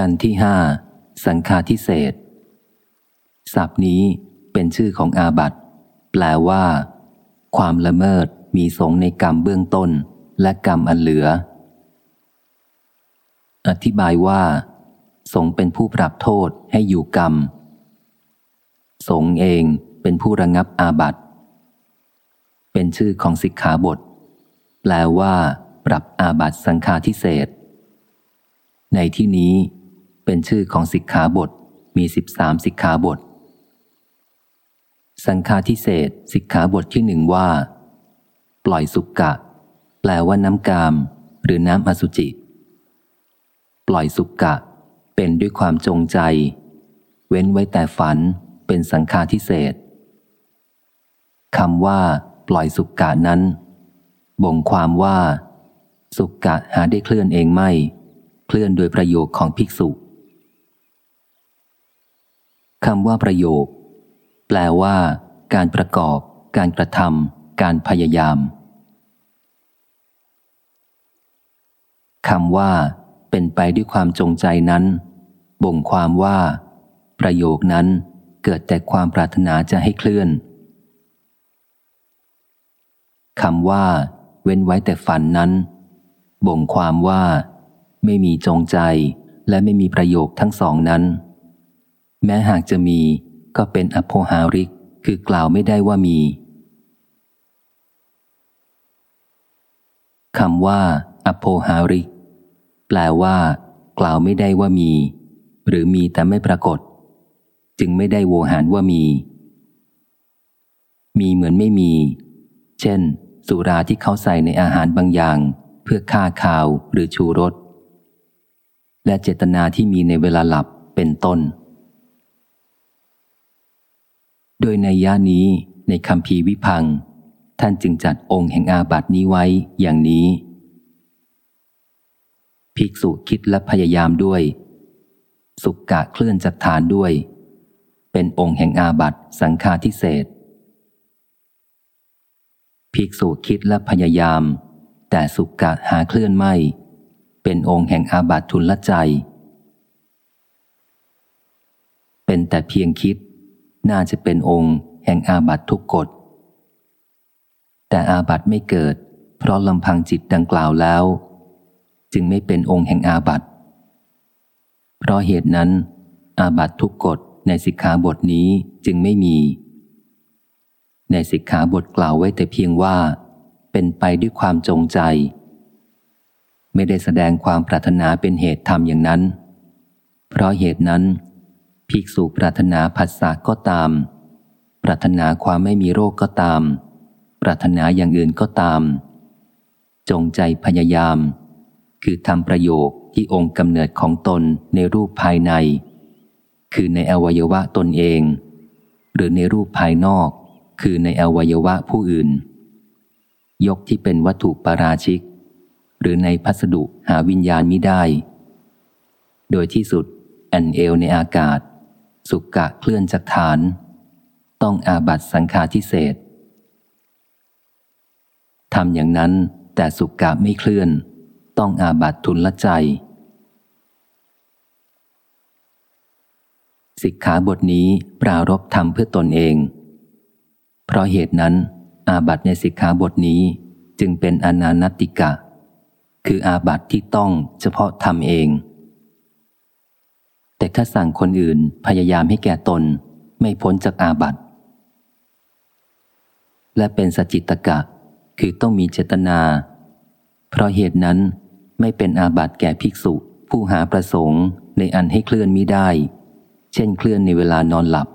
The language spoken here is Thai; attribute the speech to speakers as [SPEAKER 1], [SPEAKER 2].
[SPEAKER 1] กันที่ห้าสังฆาทิเศษศัพท์นี้เป็นชื่อของอาบัตแปลว่า ความละเมิดมีสงในกรรมเบื้องต้น และกรรมอันเหลือ อธิบายว่า สงเป็นผู้ปรับโทษให้อยู่กรรม สงเองเป็นผู้ระงับอาบัตเป็นชื่อของสิกขาบท แปลว่า ปรับอาบัตสังฆาทิเศษในที่นี้ เป็นชื่อของสิกขาบท มีสิบสามสิกขาบท สังฆาทิเศษสิกขาบทที่หนึ่งว่า ปล่อยสุกกะ แปลว่าน้ำกาม หรือน้ำอสุจิ ปล่อยสุกกะ เป็นด้วยความจงใจ เว้นไว้แต่ฝันเป็นสังฆาทิเศษคำว่า ปล่อยสุกกะนั้น บ่งความว่า สุกกะหาได้เคลื่อนเองไม่ เคลื่อนโดยประโยคของภิกษุ คำว่าประโยค แปลว่า การประกอบ การกระทำการพยายามคำว่า เป็นไปด้วยความจงใจนั้น บ่งความว่า ประโยคนั้นเกิดแต่ความปรารถนาจะให้เคลื่อนคำว่า เว้นไว้แต่ฝันนั้น บ่งความว่า ไม่มีจงใจและไม่มีประโยคทั้งสองนั้น แม้หากจะมีก็เป็นอโพหาริก คือกล่าวไม่ได้ว่ามีคำว่า อโพหาริก แปลว่า กล่าวไม่ได้ว่ามี หรือมีแต่ไม่ปรากฏ จึงไม่ได้โวหารว่ามี มีเหมือนไม่มี เช่น สุราที่เขาใส่ในอาหารบางอย่าง เพื่อฆ่าข่าวหรือชูรสและเจตนาที่มีในเวลาหลับเป็นต้น โดยในย่านี้ในคำพีวิพัง ท่านจึงจัดองค์แห่งอาบัตินี้ไว้อย่างนี้ ภิกษุคิดและพยายามด้วย สุกกะเคลื่อนจากฐานด้วย เป็นองค์แห่งอาบัติสังฆาทิเศษภิกษุคิดและพยายาม แต่สุกกะหาเคลื่อนไม่ เป็นองค์แห่งอาบัติทุนละใจ เป็นแต่เพียงคิด น่าจะเป็นองค์แห่งอาบัตทุกกฎ แต่อาบัตไม่เกิด เพราะลำพังจิตดังกล่าวแล้ว จึงไม่เป็นองค์แห่งอาบัตเพราะเหตุนั้น อาบัตทุกกฎในสิกขาบทนี้จึงไม่มี ในสิกขาบทกล่าวไว้แต่เพียงว่า เป็นไปด้วยความจงใจ ไม่ได้แสดงความปรารถนาเป็นเหตุทำอย่างนั้น เพราะเหตุนั้น ภิกษุปรารถนาผัสสะก็ตาม ปรารถนาความไม่มีโรคก็ตาม ปรารถนาอย่างอื่นก็ตาม จงใจพยายาม คือทำประโยคที่องค์กำเนิดของตนในรูปภายใน คือในอวัยวะตนเอง หรือในรูปภายนอก คือในอวัยวะผู้อื่น ยกที่เป็นวัตถุปราชิก หรือในพัสดุหาวิญญาณมิได้ โดยที่สุดแอนเอลในอากาศ สุกกะเคลื่อนจากฐาน ต้องอาบัตสังฆาทิเศษทำอย่างนั้นแต่สุกกะไม่เคลื่อน ต้องอาบัตทุนละใจ สิกขาบทนี้ปรารบทำเพื่อตนเอง เพราะเหตุนั้น อาบัตในสิกขาบทนี้จึงเป็นอนานติกะ คืออาบัตที่ต้องเฉพาะทำเอง แต่ถ้าสั่งคนอื่นพยายามให้แก่ตนไม่พ้นจากอาบัตและเป็นสจิตกะ คือต้องมีเจตนา เพราะเหตุนั้นไม่เป็นอาบัตแก่ภิกษุผู้หาประสงค์ในอันให้เคลื่อนมิได้ เช่นเคลื่อนในเวลานอนหลับ